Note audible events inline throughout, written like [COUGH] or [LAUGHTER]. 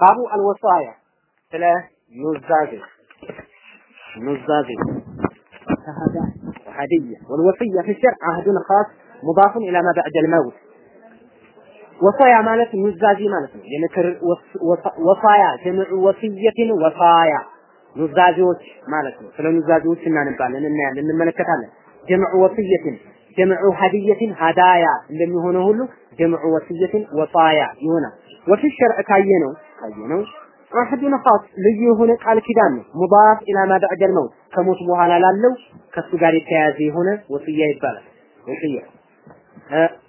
ባቡ አልወሳያ ስለ ኑዛዜ ኑዛዜ هدية والوصية في الشرع عهد خاص مضاف إلى ما بعد الموت ወሳያ ማለት ኑዛዜ ማለት ነው። የምክር ወሳያ ጀምዑ ወስየትን ወሳያ ኑዛዜዎች ማለት ነው። ስለ ኑዛዜዎች እናነባለን፣ እናያለን፣ እንመለከታለን። ጀምዑ ወስየትን ጀምዑ ሀዲየትን ሀዳያ እንደሚሆነው ሁሉ ጀምዑ ወስየትን ወጣያ ይሆናል። ወፊ ሸርዕ ካየ ነው ካየ ነው ዑህድን ኻስ ልዩ የሆነ ቃል ኪዳን ነው። ሙዳፍ ኢላ ማ መውት ከሞት በኋላ ላለው ከሱ ጋር የተያያዘ የሆነ ወስያ ይባላል። ወስያ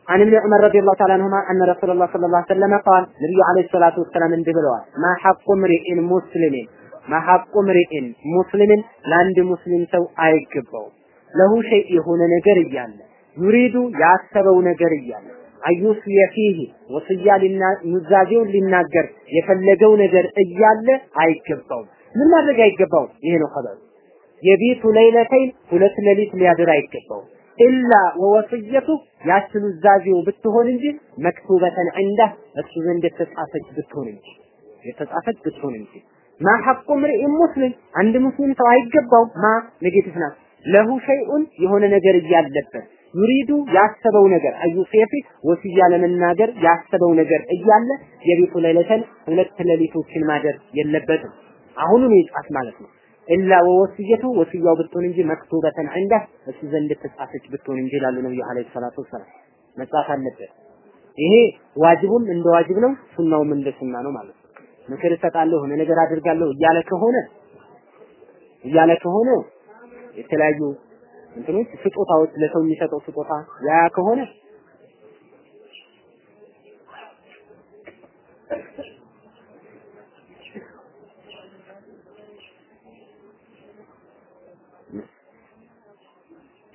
عن ابن عمر رضي الله تعالى عنهما أن رسول الله صلى الله عليه وسلم قال نبي እንዲህ ብለዋል ما حق امرئ مسلم ما حق امرئ مسلم ለአንድ ሙስሊም ሰው አይገባው ለሁ ሸይእ የሆነ ነገር እያለ ዩሪዱ ያሰበው ነገር እያለ አዩስ የፊህ ወስያ ኑዛዜውን ሊናገር የፈለገው ነገር እያለ አይገባው ምን ማድረግ አይገባው ይሄ ነው ኸበሩ። የቤቱ ለይለተይን ሁለት ሌሊት ሊያድር አይገባው ኢላ ወወስየቱ ያች ኑዛዜው ብትሆን እንጂ መክቱበተን ዐንዳ እሱ ዘንድ የተጻፈች ብትሆን እንጂ የተጻፈች ብትሆን እንጂ። ما حق امرئ مسلم አንድ ሙስሊም ሰው አይገባው ما negative له شيء የሆነ ነገር እያለበት يريد ያሰበው ነገር أن يوصي فيه ወስያ ለመናገር ያሰበው ነገር እያለ يبيت ليلتين ሁለት ሌሊቶችን ማደር የለበትም አሁኑን ይጻፍ ማለት ነው إلا ووصيته ወስያው ብትሆን እንጂ مكتوبة عنده እሱ ዘንድ ተጻፈች ብትሆን እንጂ ይላሉ ነብዩ عليه الصلاة والسلام መጻፍ አለበት። ይሄ ዋጅቡም እንደ ዋጅብ ነው፣ ሱናውም እንደ ሱና ነው ማለት ነው። ምክር እሰጣለሁ የሆነ ነገር አድርጋለሁ እያለ ከሆነ እያለ ከሆነ የተለያዩ እንትኖች ስጦታዎች ለሰው የሚሰጠው ስጦታ ያ ከሆነ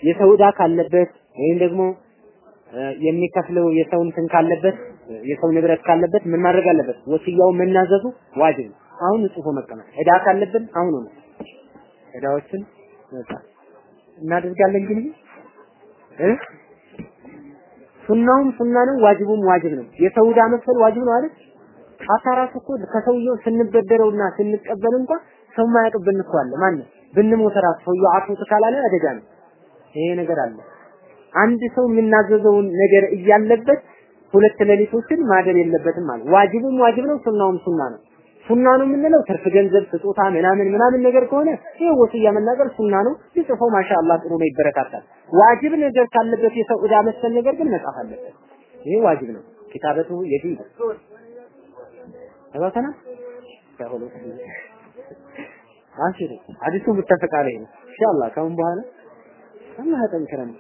የሰው ዕዳ ካለበት ወይም ደግሞ የሚከፍለው የሰው እንትን ካለበት የሰው ንብረት ካለበት ምን ማድረግ አለበት? ወስያው መናዘዙ ዋጅብ ነው። አሁን ጽፎ መቀመጥ ዕዳ ካለብን አሁን ነው ዕዳዎችን በቃ እናደርጋለን ግን እ ሱናውም ሱና ነው፣ ዋጅቡም ዋጅብ ነው። የሰው ዕዳ መክፈል ዋጅብ ነው አይደል? አታራሱ እኮ ከሰውየው ስንበደረውና ስንቀበል እንኳን ሰው ማያውቅብን እኮ አለ። ማን ብንሞት ራሱ ሰውየው አፉት ካላለ አደጋ ነው። ይሄ ነገር አለ። አንድ ሰው የሚናዘዘውን ነገር እያለበት ሁለት ሌሊቶችን ማደር የለበትም ማለት ዋጅቡም ዋጅብ ነው፣ ሱናውም ሱና ነው። ሱና ነው የምንለው ትርፍ ገንዘብ ስጦታ ምናምን ምናምን ነገር ከሆነ ይሄ ወስያ መናገር ሱና ነው። ቢጽፈው ማሻአላህ ጥሩ ነው፣ ይበረታታል። ዋጅብ ነገር ካለበት የሰው ዕዳ መሰል ነገር ግን መጻፍ አለበት። ይሄ ዋጅብ ነው። ኪታበቱ የዲን ተባተና ያሁሉ አሽሩ ሐዲሱ ሙተፈቅ አለይህ ነው። ኢንሻአላህ ካሁን በኋላ አላህ ያጠንክረን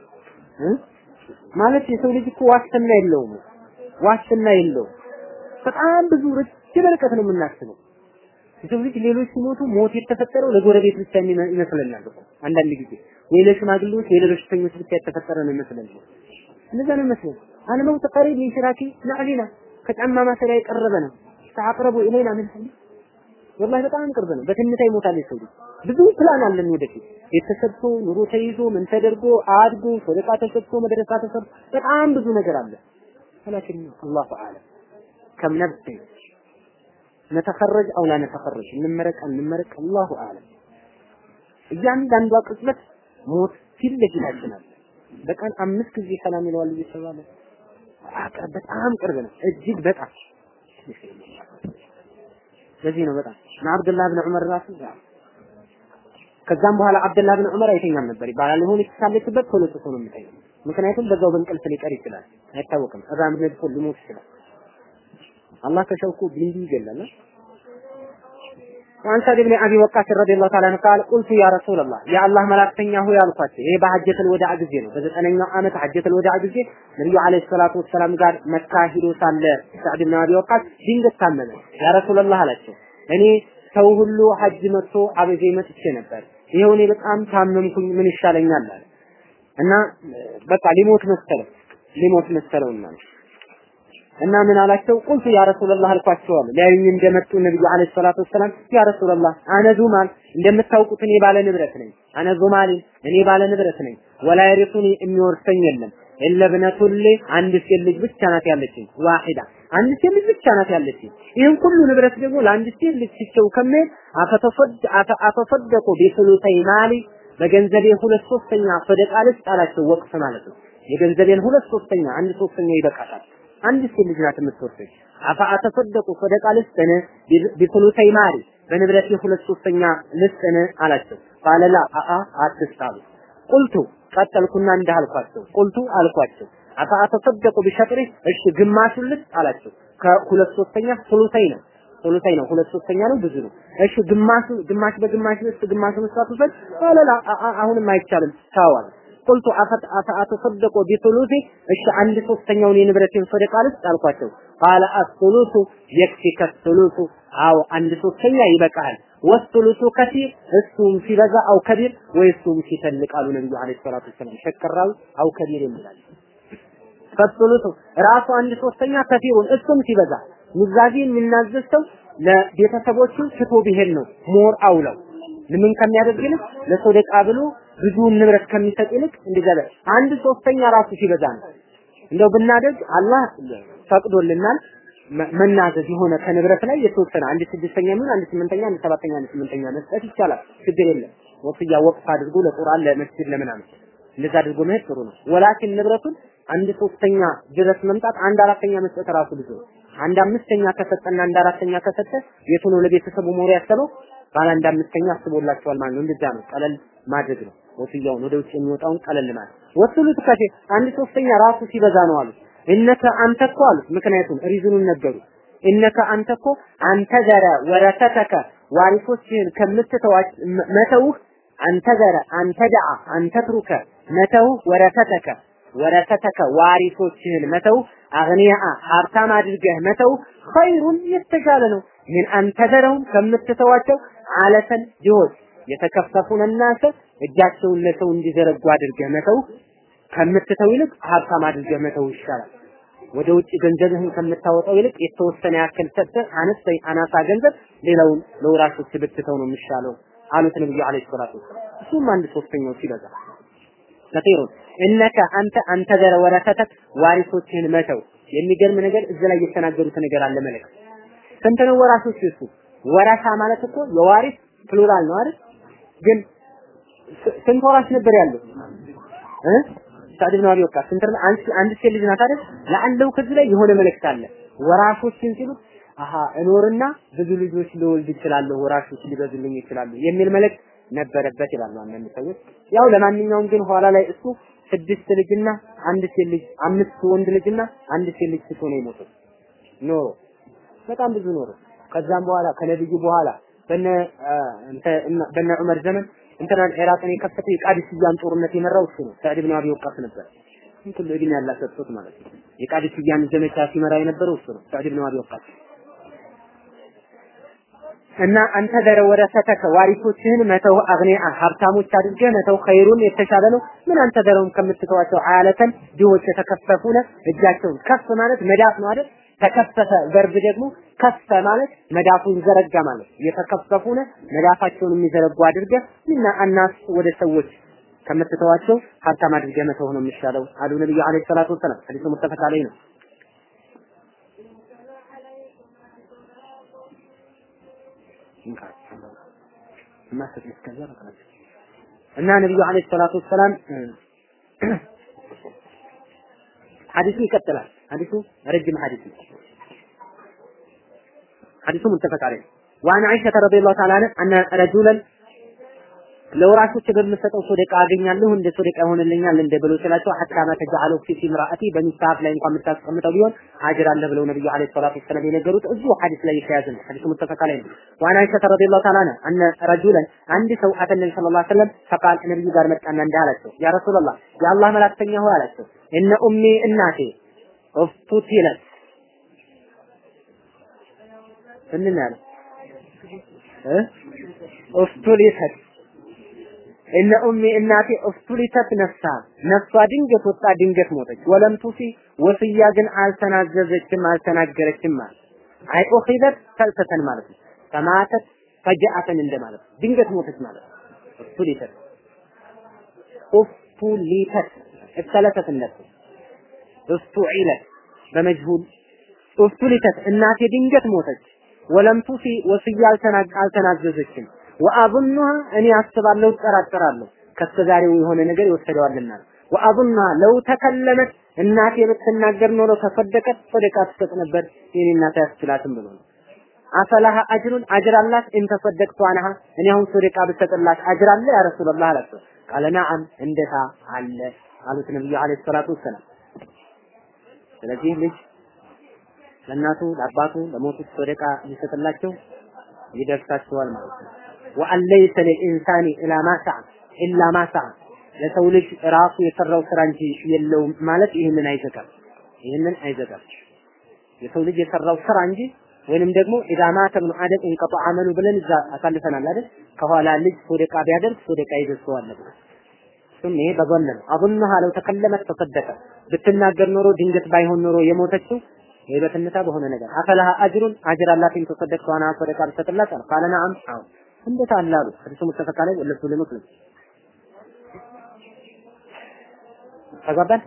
ማለት የሰው ልጅ እኮ ዋስትና የለውም ዋስትና የለውም በጣም ብዙ ረጅም ርቀት ነው የምናስበው የሰው ልጅ ሌሎች ሲሞቱ ሞት የተፈጠረው ለጎረቤት ብቻ ይመስለናል እኮ አንዳንድ ጊዜ ወይ ለሽማግሌዎች ወይ ለበሽተኞች ብቻ የተፈጠረ ነው ይመስለናል እንደዛ ነው ይመስለናል አልመውት ቀሪብ ሚን ሽራኪ ናዕሊና ከጫማ ማሰሪያ የቀረበ ነው ተአቅረቡ ኢለይና ምን ወላሂ በጣም ቅርብ ነው። በትንታ ይሞታል የሰው ልጅ። ብዙ ፕላን አለን ወደፊት የተሰጥቶ ኑሮ ተይዞ ምን ተደርጎ አድጎ ሰደቃ ተሰጥቶ መድረሳ ተሰጥቶ በጣም ብዙ ነገር አለ። ولكن الله اعلم كم نفس ነተፈረጅ አው ላነተፈረጅ እንመረቅ አንመረቅ አላሁ አለም። እያንዳንዷ ቅጽበት ሞት ፊት ለፊታችን አለ። በቀን አምስት ጊዜ ሰላም ይለዋል እየተባለ በጣም ቅርብ ነው። እጅግ በጣም ለዚህ ነው በጣም እና አብዱላህ ብን ዑመር ራሱ ከዛም በኋላ አብደላ ብን ዑመር አይተኛም ነበር ይባላል። የሆነ ሳለችበት ቶሎ ትቶ ነው የሚተኛው። ምክንያቱም በዛው በእንቅልፍ ሊቀር ይችላል፣ አይታወቅም። እዛ ምድር ሊሞት ይችላል። አላህ ከሸውኩ ቢንዲ ይገላል። وعن سعد بن ابي وقاص رضي الله تعالى عنه قال قلت يا رسول الله يا الله መላእክተኛ ሆይ አልኳቸው። ይሄ በሐጀተል ወዳዕ ጊዜ ነው። በዘጠነኛው ዓመት ሐጀተል ወዳዕ ጊዜ ነብዩ አለይሂ ሰላቱ ወሰላም ጋር መካ ሂዶ ሳለ ሳዕድ ብን አቢ ወቃስ ድንገት ታመመ። ያ ረሱላህ አላቸው እኔ ሰው ሁሉ ሐጅ መጥቶ አበዜ መጥቼ ነበር። ይሄው እኔ በጣም ታመምኩኝ፣ ምን ይሻለኛል አለ እና በቃ ሊሞት መሰለው ሊሞት መሰለውና እና ምን አላቸው? ቁልቱ ያ ረሱላህ አልኳቸው አሉ። ሊያዩኝ እንደመጡ ነብዩ አለይሂ ሰላቱ ወሰላም ያ ረሱላህ አነዙ ማል እንደምታውቁት እኔ ባለ ንብረት ነኝ። አነዙ ማሊ እኔ ባለ ንብረት ነኝ። ወላ የሪሱኒ የሚወርሰኝ የለም። ኢለብነቱል አንድ ሴት ልጅ ብቻ ናት ያለችኝ ዋሂዳ አንድ ሴት ልጅ ብቻ ናት ያለችኝ ይህን ሁሉ ንብረት ደግሞ ለአንድ ሴት ልጅ ሲቸው ከመሄድ አፈተሰደቁ ቢሱሉተይ ማሊ በገንዘቤ ሁለት ሶስተኛ ሰደቃ ልስጥ አላቸው ወቅፍ ማለት ነው የገንዘቤን ሁለት ሶስተኛ አንድ ሶስተኛ ይበቃታል አንድ ሴት ልጅ ናት የምትወስደኝ አፋ አተሰደቁ ሰደቃ ልስጥን? ቢሱሉተይ ማሊ በንብረት የሁለት ሶስተኛ ልስጥን አላቸው። ቃለላ አአ አትስጣሉ ቁልቱ ቀጠልኩና እንዳልኳቸው ቁልቱ አልኳቸው። አፋ አተሰደቁ ቢሸጥሪ? እሺ ግማሹን ልስጥ አላቸው። ከሁለት ሶስተኛ ሱሉተይ ነው። ሱሉተይ ነው። ሁለት ሶስተኛ ነው። ብዙ ነው። እሺ ግማሹ ግማሽ በግማሽ ልስጥ ግማሹን ልስጥ ፈል ቃለላ አሁንም አይቻልም። ታዋል ቁልቱ አፈት አተሰደቁ ቢሱሉቲ እሺ አንድ ሶስተኛውን የንብረቴን ሰደቃ ልስጥ አልኳቸው። ቃለ አሱሉቱ የክፊከ ሱሉቱ አው አንድ ሶስተኛ ይበቃል ወሱሉቱ ከሲር እሱም ሲበዛ አው ከቢር ወይ እሱም ሲተልቅ አሉ ነብዩ አለይሂ ሰላቱ ወሰላም። ሸከራው አው ከቢር ይላል ፈሱሉቱ ራሱ አንድ ሶስተኛ ከፊሩን እሱም ሲበዛ። ኑዛዜ የሚናዘዝ ሰው ለቤተሰቦቹ ትቶ ቢሄድ ነው። more አውለው። ምን ከሚያደርግ ይልቅ ለሶደቃ ብሎ ብዙውን ንብረት ከሚሰጥ ይልቅ እንደዛ አንድ ሶስተኛ ራሱ ሲበዛ ነው። እንደው ብናደርግ አላህ ፈቅዶልናል መናዘዝ የሆነ ከንብረት ላይ የተወሰነ አንድ ስድስተኛ ምን አንድ ስምንተኛ አንድ ሰባተኛ አንድ ስምንተኛ መስጠት ይቻላል። ችግር የለም። ወፍያ ወቅፍ አድርጎ ለቁርአን ለመስጊድ ለምናምን እንደዛ አድርጎ መሄድ ጥሩ ነው። ولكن ንብረቱን አንድ ሶስተኛ ድረስ መምጣት አንድ አራተኛ መስጠት ራሱ ብዙ ነው። አንድ አምስተኛ ከሰጠና አንድ አራተኛ ከሰጠ የቱ ነው ለቤተሰቡ more ያሰበው? ባለ አንድ አምስተኛ አስቦላቸዋል ማለት ነው። እንደዛ ነው። ቀለል ማድረግ ነው ወስያውን ወደ ውጭ የሚወጣውን ቀለል ማለት والثلث كثير አንድ ሶስተኛ ራሱ ሲበዛ ነው አሉ إنك አንተ እኮ አሉት። ምክንያቱም reason ኡን ነገሩ። إنك አንተ እኮ أن تذر ورثتك ዋሪሶችህን ከምትተዋች መተውህ أن تذر أن تدع አንተ ትሩከ መተውህ ወረሰተከ ወረሰተከ ዋሪሶችህን መተው አግኒያ ሀብታም አድርገህ መተው ኸይሩን የተሻለ ነው። ምን አንተ ዘረውን ከምትተዋቸው አለተን ድሆች የተከፈፉን እናንተ እጃቸውን ለሰው እንዲዘረጉ አድርገህ መተው ከምትተው ይልቅ ሀብታም አድርገህ መተው ይሻላል። ወደ ውጭ ገንዘብህን ከምታወጣው ይልቅ የተወሰነ ያክል ሰጥተህ አነስተኛ አናሳ ገንዘብ ሌላውን ለወራሾች ብትተው ነው የሚሻለው አሉት ነብዩ عليه الصلاة والسلام። እሱም አንድ ሶስተኛው ሲበዛ كثير إنك አንተ أن تذر ورثتك ዋሪሶችህን መተው የሚገርም ነገር እዚህ ላይ የተናገሩት ነገር አለ መልእክት ስንት ነው ወራሾች እሱ ورثة ማለት እኮ የ وارث plural ነው አይደል ግን ስንት ወራሽ ነበር ያለው? እ? ሳዕድ ብን አቢ ወቃስ ስንት አንድ አንድ ሴት ልጅ ናት አይደል? لعله ከዚህ ላይ የሆነ መልእክት አለ። ወራሾችን ሲሉት አሃ እኖርና ብዙ ልጆች ልወልድ ይችላለሁ ወራሾች ሊበዙልኝ ይችላሉ የሚል መልእክት ነበረበት ይላሉ አንዳንድ ሰዎች። ያው ለማንኛውም ግን ኋላ ላይ እሱ ስድስት ልጅና አንድ ሴት ልጅ አምስት ወንድ ልጅና አንድ ሴት ልጅ ነው የሞተው ኖሮ በጣም ብዙ ኖሮ። ከዛም በኋላ ከነብዩ በኋላ በነ ዑመር ዘመን እንትና ኢራቅን የከፈተ የቃዲስያን ጦርነት የመራው እሱ ነው። ሰዕድ ብን አቢ ወቃስ ነበር። እንትን እድሜ ያላሰጡት ማለት ነው። የቃዲስያን ዘመቻ ሲመራ የነበረው እሱ ነው። ሰዕድ ብን አቢ ወቃስ እና አንተ ዘረ ወረሰተከ ዋሪሶችህን መተው አግኒአ ሀብታሞች አድርገህ መተው ኸይሩን የተሻለ ነው። ምን አንተ ዘረውን ከምትተዋቸው አያለተን ድሆች የተከፈፉነ እጃቸውን ከፍ ማለት መዳፍ ነው አይደል? ተከፈተ ቨርብ ደግሞ ከፈ ማለት መዳፉን ዘረጋ ማለት የተከፈፉነ መዳፋቸውን የሚዘረጉ አድርገህ እና አናስ ወደ ሰዎች ከምትተዋቸው ሀብታም አድርገህ መተው ነው የሚሻለው አሉ ነብዩ አለይሂ ሰላቱ ወሰላም። ሐዲሱ ሙተፈቅ አለይህ ነው። እና ነብዩ አለይሂ ሰላቱ ወሰላም [CLEARS THROAT] ሐዲሱ ይቀጥላል። ሐዲሱ ረጅም ሐዲስ ነው። ሐዲሱ ሙተፈቅ አለይህ። ወአን አይሸተ ረዲየላሁ ተዓላ አን አነ ረጁለን ለወራሾች በምሰጠው ሶደቃ አገኛለሁ እንደ ሶደቃ ይሆንልኛል እንደ ብሎ ስላቸው ሐታ ማ ተጃአለው ፊ ምራአቲ በሚስት ላይ እንኳን የምታስቀምጠው ቢሆን አጅር አለ ብለው ነብዩ አለይሂ ሰላቱ ወሰለም የነገሩት እዚሁ ሐዲስ ላይ የተያዘ ነው። ሐዲሱ ሙተፈቅ አለይህ ወአን አይሸተ ረዲየላሁ ተዓላ አነ ረጁለን አንድ ሰው አተ ነብዩ ሰለላሁ ዐለይሂ ወሰለም ፈቃል ነብዩ ጋር መጣና እንዲህ አላቸው፣ ያ ረሱላህ የአላህ መላእክተኛ ሆይ አላቸው፣ እነ ኡሚ እናቴ ኡፍቱቲለት ምን ያለው እ ኡፍቱሊተት እነ ኡሚ እናቴ ኡፍቱሊተት ነፍሳ። ነፍሷ ድንገት ወጣ ድንገት ሞተች። ወለም ቱሲ ወስያ ግን አልተናዘዘችም አልተናገረችም ማለት አይ ኡኺዘት ፈልሰተን ማለት ነው። ፈማተት ፈጃአተን እንደማለት ድንገት ሞተች ማለት ነው። ኡፍቱሊተት ኡፍቱሊተት እተለተት ነፍስ። እስቱዒለት በመጅሁል ኡፍትሊተት እናቴ ድንገት ሞተች። ወለም ቱፊ ወስያ አልተናዘዘችም። ወአቡኑሃ እኔ አስባለሁ እጠራጠራለሁ። ከስተዛሬው የሆነ ነገር ይወሰደዋልና ወአቡኑሃ ለው ተከለመት እናቴ ብትናገር ኖሮ ተፈደቀት ሰደቃ ትሰጥ ነበር። የኔ እናት አያስችላትም ብሎ ነው። አፈላሃ አጅሩን አጅር አላት እንተፈደቅቱ አንሃ እኔ አሁን ሰደቃ ብትሰጥላት አጅር አለ ያ ረሱላህ አላቸው። ቃለ ነዓም እንደታ አለ አሉት ነብዩ አለይሂ ሰላቱ ወሰላም። ስለዚህ ልጅ ለእናቱ ለአባቱ ለሞቱት ሰደቃ ሊሰጥላቸው ይደርሳቸዋል ማለት ነው። ወአን ለይሰ ሊልኢንሳኒ ኢላ ማ ኢላ ማ ለሰው ልጅ ራሱ የሰራው ስራ እንጂ የለውም ማለት ይህንን አይዘጋም። ይህንን አይዘጋም። የሰው ልጅ የሰራው ስራ እንጂ ወይንም ደግሞ ኢዛ ማተ ብኑ አደም እንቀጣ አመሉ ብለን እዛ አሳልፈናል አይደል? ከኋላ ልጅ ሶደቃ ቢያደርግ ሶደቃ ይደርሰዋል ብሎ እሱም ይሄ በጎን ነው። አቡነሃ ለው ተከለመት ተሰደቀ ብትናገር ኖሮ ድንገት ባይሆን ኖሮ የሞተችው የበትነታ በሆነ ነገር አፈላሃ አጅሩን አጅር አላትን ተሰደቅ ዋና ሰደቃ ብትሰጥላታል ቃለ ነዓም አዎ። እንዴት አላሉ ሐዲሱ ሙተፈቃ ላይ ለሱ ለመስለም ተጋባን?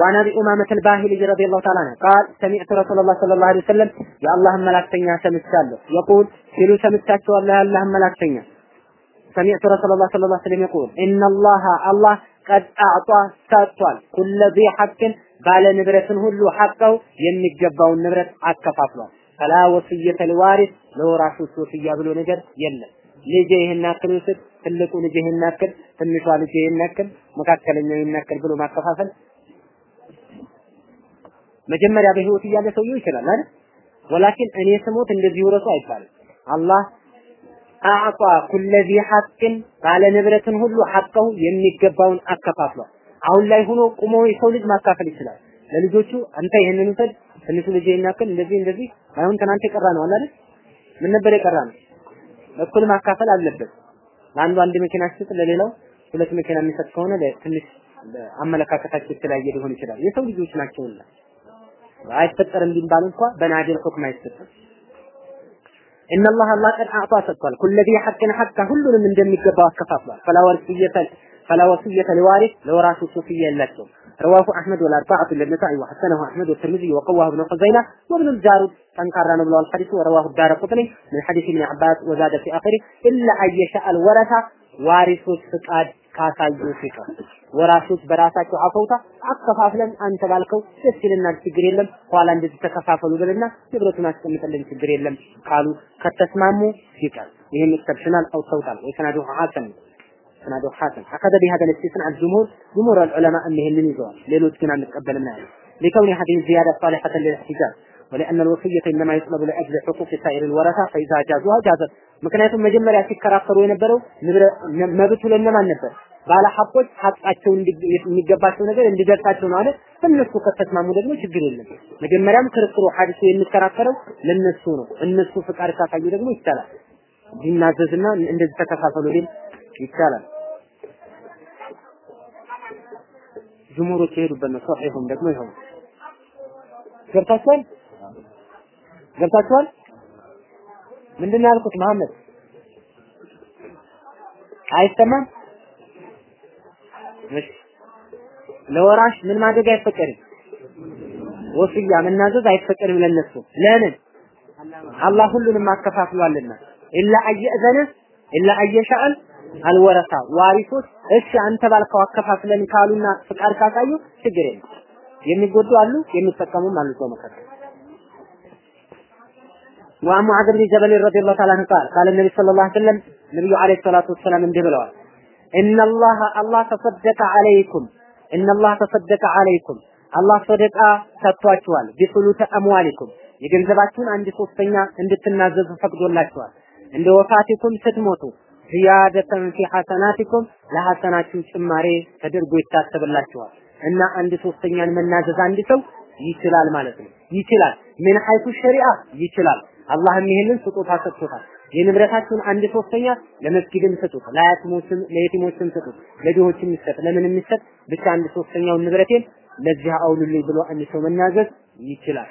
وعن ابي امامه الباهلي رضي الله تعالى عنه قال سمعت رسول الله صلى الله عليه وسلم يا الله ملاكتنيا سمعتالو يقول سيلو سمعتاچو الله الله ملاكتنيا سمعت رسول الله صلى الله عليه وسلم يقول ان الله الله قد اعطى ساتوال كل ذي حق ባለ ንብረትን ሁሉ ሐቀው የሚገባውን ንብረት አከፋፍሏል ፈላ ወስየተ ልዋሪስ ለወራሹ ወስያ ብሎ ነገር የለም ልጄ ይህን ያክል ውሰድ፣ ትልቁ ልጄ ይህን ያክል፣ ትንሿ ልጄ ይህን ያክል፣ መካከለኛው ይህን ያክል ብሎ ማከፋፈል መጀመሪያ በህይወት እያለ ሰውየው ይችላል አይደል? ወላኪን እኔ ስሞት እንደዚህ ውረሱ አይባልም። አላህ አዕጣ ኩለ ዚ ሐቅን ባለ ንብረትን ሁሉ ሐቀው የሚገባውን አከፋፍሏል። አሁን ላይ ሆኖ ቁሞ የሰው ልጅ ማካፈል ይችላል። ለልጆቹ አንተ ይህንን ውሰድ፣ ትንሹ ልጅ ይህን ያክል፣ እንደዚህ እንደዚህ አሁን ትናንት የቀራ ነው አለ? ምን ነበር የቀራ ነው? እኩል ማካፈል አለበት። ለአንዱ አንድ መኪና ሲሰጥ ለሌላው ሁለት መኪና የሚሰጥ ከሆነ ትንሽ አመለካከታቸው የተለያየ ሊሆን ይችላል። የሰው ልጆች ናቸውና አይፈጠርም ቢባል እንኳ በ نادر حكم አይሰጥም። إن الله አላህ قد أعطى ሰጥቷል። كل ذي حق حقه ሁሉንም እንደሚገባው አከፋፍሏል። فلا وصية فلا وصية لوارث ለወራሹ ወስያ የላቸውም። رواه أحمد والأربعة إلا النسائي وحسنه أحمد والترمذي وقواه ابن خزيمة وابن الجارود ጠንካራ ነው ብለዋል። ሐዲሱ رواه الدارقطني من حديث ابن عباس وزاد في آخره ኢላ አየሻ አልወረሳ ዋሪሶች ፍቃድ ካሳዩ ሲቀር ወራሾች በራሳቸው አፈውታ አከፋፍለን አንተ ባልከው ደስ ይለናል፣ ችግር የለም ኋላ እንደዚህ ተከፋፈሉ ብለና ንብረቱን አስቀምጥልን ችግር የለም ካሉ ከተስማሙ ሲቀር ይህም ኤክሰፕሽናል አውጥተውታል። ወሰናዱ ሐሰን ነው። ሰናዱ ሐሰን አከደ ቢሃደ الاستثناء الجمهور جمهور العلماء ይህንን ይዘዋል። ሌሎች ግን አንቀበልም ነው ያሉት لكون هذه الزيادة صالحة للاحتجاج ولأن الوصية إنما يطلب لأجل حقوق سائر الورثة فإذا جازوها جازت ምክንያቱም መጀመሪያ ሲከራከሩ የነበረው መብቱ ለእነማን ነበር? ባለ ሀብቶች ሀቃቸው የሚገባቸው ነገር እንዲደርሳቸው ነው አይደል? እነሱ ከተስማሙ ደግሞ ችግር የለም። መጀመሪያም ክርክሩ ሐዲሱ የሚከራከረው ለነሱ ነው። እነሱ ፍቃድ ካሳዩ ደግሞ ይቻላል። ቢናዘዝና እንደዚህ ተከፋፈሉ ቢል ይቻላል። ጅሙሮች የሄዱበት ነው። ሶሒሁም ደግሞ ይኸው ገብታችኋል? ገብታችኋል? ምንድን ነው ያልኩት? መሐመድ አይሰማም? ለወራሽ ምን ማድረግ አይፈቀድም? ወስያ መናዘዝ አይፈቀድም ለነሱ። ለምን? አላህ ሁሉንም አከፋፍሏልና ኢላ አየእዘነ ኢላ አየሻአል አልወረሳ ዋሪሶች እሺ አንተ ባልከው አከፋፍለን ካሉና ፍቃድ ካሳዩ ችግር የለም። የሚጎዱ አሉ፣ የሚጠቀሙም አሉ ሰው መካከል وعن معاذ بن جبل رضي الله تعالى عنه قال قال النبي صلى الله عليه وسلم النبي عليه الصلاة والسلام እንዲህ ብለዋል إن الله الله تصدق عليكم إن الله تصدق عليكم አላህ ሰደቃ ሰጥቷችኋል ቢሱሉተ አምዋሊኩም የገንዘባችሁን አንድ ሶስተኛ እንድትናዘዙ ፈቅዶላችኋል እንደ ወፋቲኩም ስትሞቱ ዚያደተን ፊ ሐሰናቲኩም ለሐሰናችሁ ጭማሬ ተደርጎ ይታሰብላችኋል። እና አንድ ሶስተኛን መናዘዝ አንድ ሰው ይችላል ማለት ነው። ይችላል። ምን ሐይቱ ሸሪዓ? ይችላል። አላህም ይሄንን ስጦታ ሰጥቶታል። የንብረታችሁን አንድ ሶስተኛ ለመስጊድም ስጡት፣ ለአያትሞችም ለየቲሞችም ስጡት፣ ለድሆችም ይሰጥ፣ ለምን የሚሰጥ ብቻ አንድ ሶስተኛውን ንብረቴን ለዚህ አውሉልኝ ብሎ አንድ ሰው መናዘዝ ይችላል።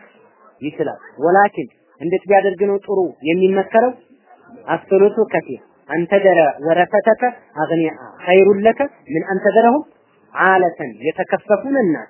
ይችላል። ወላኪን እንዴት ቢያደርግ ነው ጥሩ የሚመከረው? አስተሎቱ ከፊር አንተደረ ወረፈተከ አግኒያ ኸይሩን ለከ ምን አንተደረሁም አለተን የተከፈፉን እናት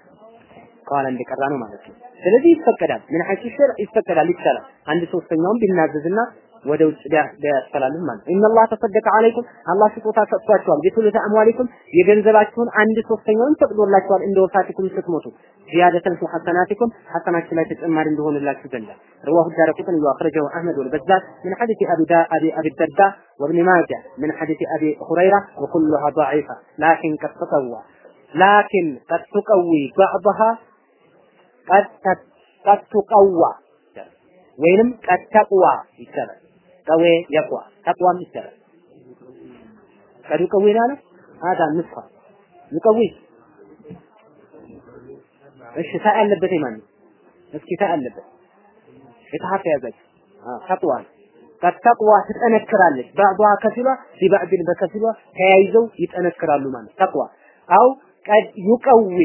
ከኋላ እንደቀራ ነው ማለት ነው። ስለዚህ ይፈቀዳል። ምን ሐይሱ ሸር ይፈቀዳል፣ ይቻላል። አንድ ሶስተኛውን ቢናዘዝና ወደ ውጭ ቢያስተላልፍ ማለት ነው። ኢነላህ ተሰደቀ አለይኩም አላህ ስጦታ ሰጥቷቸዋል። ቢቱልተ አምዋሊኩም የገንዘባችሁን አንድ ሶስተኛውን ፈቅዶላችኋል። እንደ ወፋቲኩም ስትሞቱ ዚያደተን ፊ ሐሰናቲኩም ሐሰናችሁ ላይ ተጨማሪ እንደሆነላችሁ ዘንዳ رواه الدارقطني وأخرجه أحمد والبزار من حديث أبي دا أبي أبي الدرداء وابن ماجه من حديث أبي هريرة وكلها ضعيفة لكن قد تقوى لكن قد تقوي بعضها قد قد تقوى ወይንም ቀድ ተቅዋ ይቻላል። ቀዌ የቋ ተቋም ይሰራል። ቀዱ ቀዌ ዳለ አዳ ንስፋ ንቀዊ። እሺ ታ ያለበት ማን እስኪ ታ ያለበት የተሐፈ ያዘች ተቋዋ ከተቋዋ ትጠነክራለች። ባዕዷ ከፊሏ ቢባዕድን በከፊሏ ተያይዘው ይጠነክራሉ ማለት ተቋዋ አው ቀድ ይቀዊ።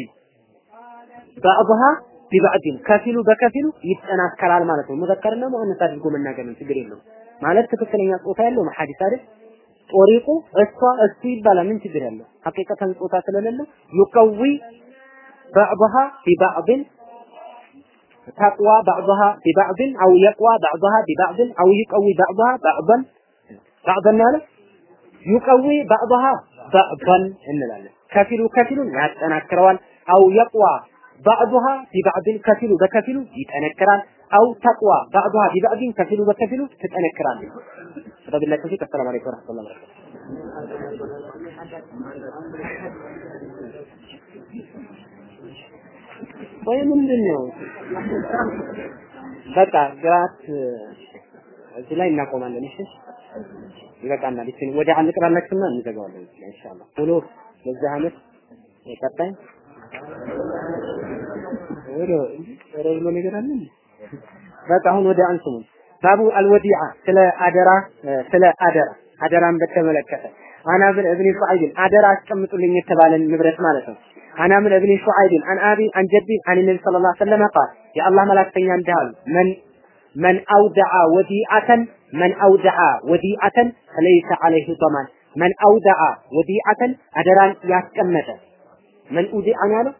ባዕዱሃ ቢባዕድን ከፊሉ በከፊሉ ይጠናከራል ማለት ነው። መዘከርና ሙአነስ አድርጎ መናገር ነው፣ ችግር የለውም። ማለት ትክክለኛ ጾታ ያለው ሐዲስ አይደል? ጦሪቁ እሷ እሱ ይባላል። ምን ችግር ያለው? ሐቂቀተን ጾታ ስለሌለው ዩቀዊ بعضها ببعض تقوى بعضها ببعض أو يقوى بعضها ببعض أو يقوي بعضها بعضا بعضا ماله يقوي بعضها بعضا እንላለን ከፊሉ ከፊሉን ያጠናክረዋል አው የቅዋ ባዕዱሃ ቢባዕድን ከፊሉ በከፊሉ ይጠነክራል አው ተቅዋ ባዕዱሃ ቢባዕድን ከፊሉ በከፊሉ ትጠነክራለች ወቢላሂ ተውፊቅ አሰላሙ አለይኩም ወረህመቱላሂ ወበረካቱህ ወይ ምንድን ነው? በቃ ግራት እዚህ ላይ እናቆማለን። እሺ ይበቃናል። እሺ ወደ አንቅራላችሁና እንዘጋዋለን ኢንሻአላህ። ቶሎ በዚህ አመት የቀጣይ ወደ ብሎ ነገር አለ በቃ አሁን ወደ አንስሙኝ ባቡ አልወዲዓ ስለ አደራ ስለ አደራ አደራን በተመለከተ አና እብኒ ሹዓይብን አደራ አስቀምጡልኝ የተባለን ንብረት ማለት ነው። አና ብን እብኒ ሹዓይብን አን አቢ አን ጀዲ አን ነቢ ሰለላሁ ዐለይሂ ወሰለም ቃል የአላህ መላእክተኛ እንዲህ መን መን አውደዓ ወዲዓተን መን አውደዓ ወዲዓተን ፈለይሰ ዐለይሂ ዶማን መን አውደዓ ወዲዓተን አደራን ያስቀመጠ መን ኡዲዓ ነው ያለው?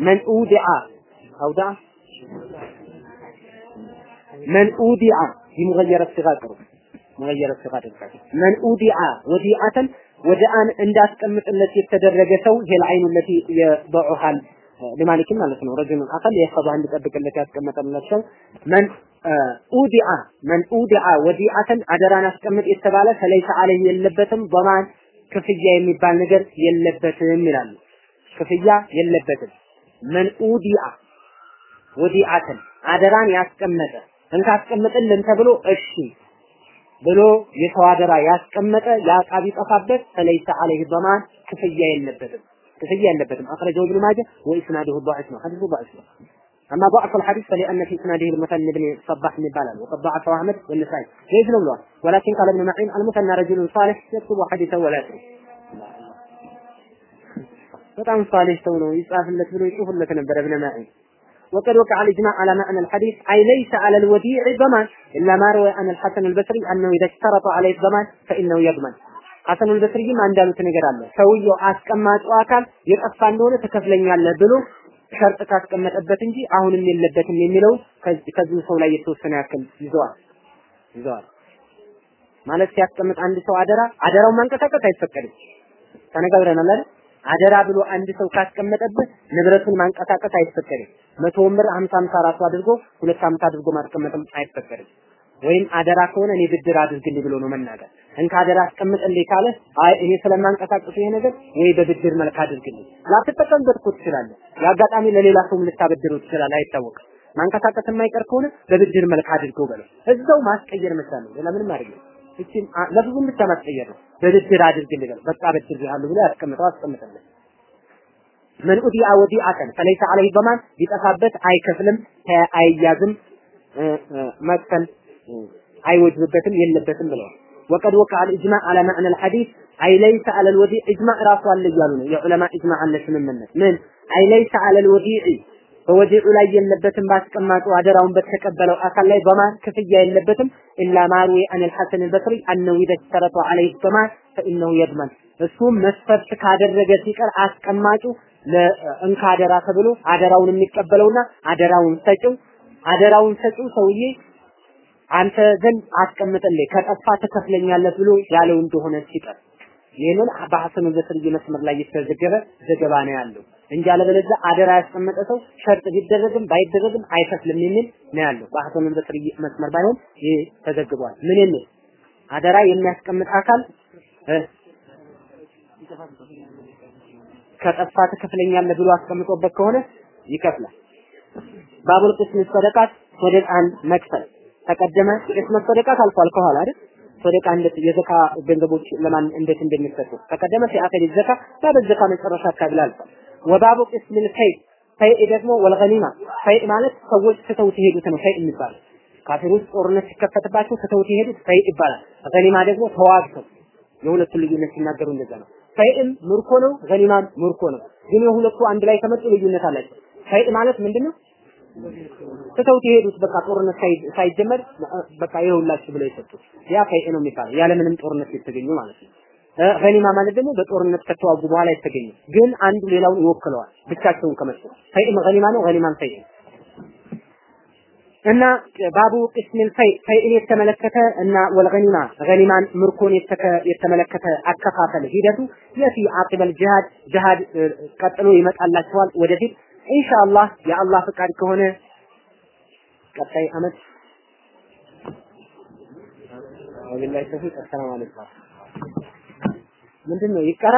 መን ኡዲዓ አውደዓ መን ኡዲዓ بمغير الصيغه ቅሩ مغير الصيغه አድርጋችሁ መን ኡዲዓ ወዲዓተን ወዲዓን እንዳስቀምጥለት የተደረገ ሰው ይሄ العين التي يضعها لمالك ማለት ነው ረጅም አቀል የኸባ እንዲጠብቅለት ያስቀመጠለት ሰው መን ኡዲዓ መን ኡዲዓ ወዲዓተን አደራን አስቀምጥ የተባለ ፈለይሰ አለህ የለበትም ضمان ክፍያ የሚባል ነገር የለበትም ይላሉ ክፍያ የለበትም መን ኡዲዓ وديعتن عدران ياسكمتا انت اسكمتا اللي انت بلو اشي بلو يسو عدرا ياسكمتا ياس عبي تفابت فليس عليه الضمان كفيه اللبتم كفيه اللبتم اخرجه ابن ماجه واسناده الضعف ما حدثه ضعف ما اما ضعف الحديث فلان في اسناده المثنى بن صباح بن بلال وقد ضعف احمد والنسائي ليس له ولكن قال ابن معين المثنى رجل صالح يكتب حديثه ولا يكتب በጣም ሳሌ ሰው ነው። لك ብሎ ይጽፉለት ነበር ብነ ማዒን وقد وقع الإجماع على معنى الحديث أي ليس على الوديع ضمان إلا ما روى عن الحسن البصري أنه إذا اشترط عليه الضمان فإنه يضمن ሐሰን አልበስሪም አንዳሉት ነገር አለ። ሰውየው አስቀማጩ አካል የጠፋ እንደሆነ ትከፍለኛለህ ብሎ ሸርጥ ካስቀመጠበት እንጂ አሁንም የለበትም የሚለው ከዚህ ሰው ላይ የተወሰነ ያክል ይዘዋል ይዘዋል። ማለት ሲያስቀምጥ አንድ ሰው አደራ አደራውን ማንቀሳቀስ አይፈቀድም። ተነጋግረናል አይደል? አደራ ብሎ አንድ ሰው ካስቀመጠበት ንብረቱን ማንቀሳቀስ አይፈቀድም። መቶ ወንበር ሀምሳ ሀምሳ ራሱ አድርጎ ሁለት ሀምሳ አድርጎ ማስቀመጥም አይፈቀድም። ወይም አደራ ከሆነ እኔ ብድር አድርግልኝ ብሎ ነው መናገር። እንካ አደራ አስቀምጥልኝ ካለ አይ እኔ ስለማንቀሳቀስ ይሄ ነገር ወይ በብድር መልክ አድርግልኝ። ላትጠቀምበት እኮ ትችላለህ። የአጋጣሚ ለሌላ ሰውም ልታበድረው ትችላለህ፣ አይታወቅም። ማንቀሳቀስ የማይቀር ከሆነ በብድር መልክ አድርገው በለው። እዛው ማስቀየር መቻል ነው። ሌላ ምንም አይደለም። እቺን ለብዙም ብቻ ማስቀየር ነው። በብድር አድርግልኝ በቃ በድር ይላሉ ብሎ ያስቀምጠው አስቀምጠለት። ምን ኡዲአ ወዲአተን ፈለይሰ አለይ በማን ቢጠፋበት አይከፍልም፣ አይያዝም፣ መክፈል አይወጅብበትም፣ የለበትም ብለዋል። وقد وقع الإجماع على معنى الحديث أي ليس على الوديع إجماع ራሱ አለ እያሉ ነው። የዑለማ إجماع አለ ስምምነት ምን أي ليس على الوديع በወዲዑ ላይ የለበትም ባስቀማጡ አደራውን በተቀበለው አካል ላይ ضمان ክፍያ የለበትም። إلا ما روي عن الحسن البصري إذا شرط عليه الضمان فإنه يضمن። እሱም መስፈርት ካደረገ ሲቀር አስቀማጩ ለእንካ አደራ ተብሎ አደራውን የሚቀበለውና አደራውን ሰጪው አደራውን ሰጪው ሰውዬ አንተ ዘንድ አስቀምጥልኝ ከጠፋ ትከፍለኛለህ ብሎ ያለው እንደሆነ ሲቀር ይህንን በሐሰኑ በስርይ መስመር ላይ የተዘገበ ዘገባ ነው ያለው እንጂ አለበለዚያ አደራ ያስቀመጠ ሰው ሸርጥ ቢደረግም ባይደረግም አይከፍልም የሚል ነው ያለው። በሐሰኑ በስርይ መስመር ባይሆን ይህ ተዘግቧል። ምን የሚል አደራ የሚያስቀምጥ አካል ከጠፋ ትከፍለኛለህ ብሎ አስቀምጦበት ከሆነ ይከፍላል። ባቡል ቅስም ሰደቃት ሰደቃን መክፈል ተቀደመ። ቅስም ሰደቃት አልፏል ከኋላ አይደል? ሰደቃ እንዴት የዘካ ገንዘቦች ለማን እንዴት እንደሚሰጡ ተቀደመ። ሲአከል ዘካ ባብ ዘካ መጨረሻ አካባቢ አልፏል። ወባቡ ቅስም ፈይ ፈይ ደግሞ ወልገኒማ ፈይ ማለት ሰዎች ትተውት የሄዱት ነው ፈይ የሚባለው ካፊሮች ጦርነት ሲከፈትባቸው ትተውት የሄዱት ፈይ ይባላል። ገኒማ ደግሞ ተዋግተው የሁለቱ ልዩነት ሲናገሩ እንደዛ ነው። ፈይእም ምርኮ ነው፣ ገኒማም ምርኮ ነው። ግን የሁለቱ አንድ ላይ ከመጡ ልዩነት አላቸው። ፈይእ ማለት ምንድነው? ትተውት የሄዱት በቃ ጦርነት ሳይጀመር በቃ ይኸውላችሁ ብለው የሰጡት። ያ ፈይእ ነው የሚባለው። ያለምንም ጦርነት የተገኙ ማለት ነው። ገኒማ ማለት ደግሞ በጦርነት ከተዋጉ በኋላ የተገኙ። ግን አንዱ ሌላውን ይወክለዋል ብቻቸውን ከመጡ። ፈይእም ገኒማ ነው፣ ገኒማም ፈይእ እና ባቡ ቅስሚል فيء የተመለከተ እና والغنيمة ገኒማን ምርኮን የተመለከተ አከፋፈል ሂደቱ يأتي عقب الجهاد ጂሃድ ቀጥሎ ይመጣላችኋል ወደፊት ኢንሻአላህ የአላህ ፍቃድ ከሆነ ቀጣይ አመት وبالله التوفيق። السلام عليكم ምንድን ነው ይቀራ?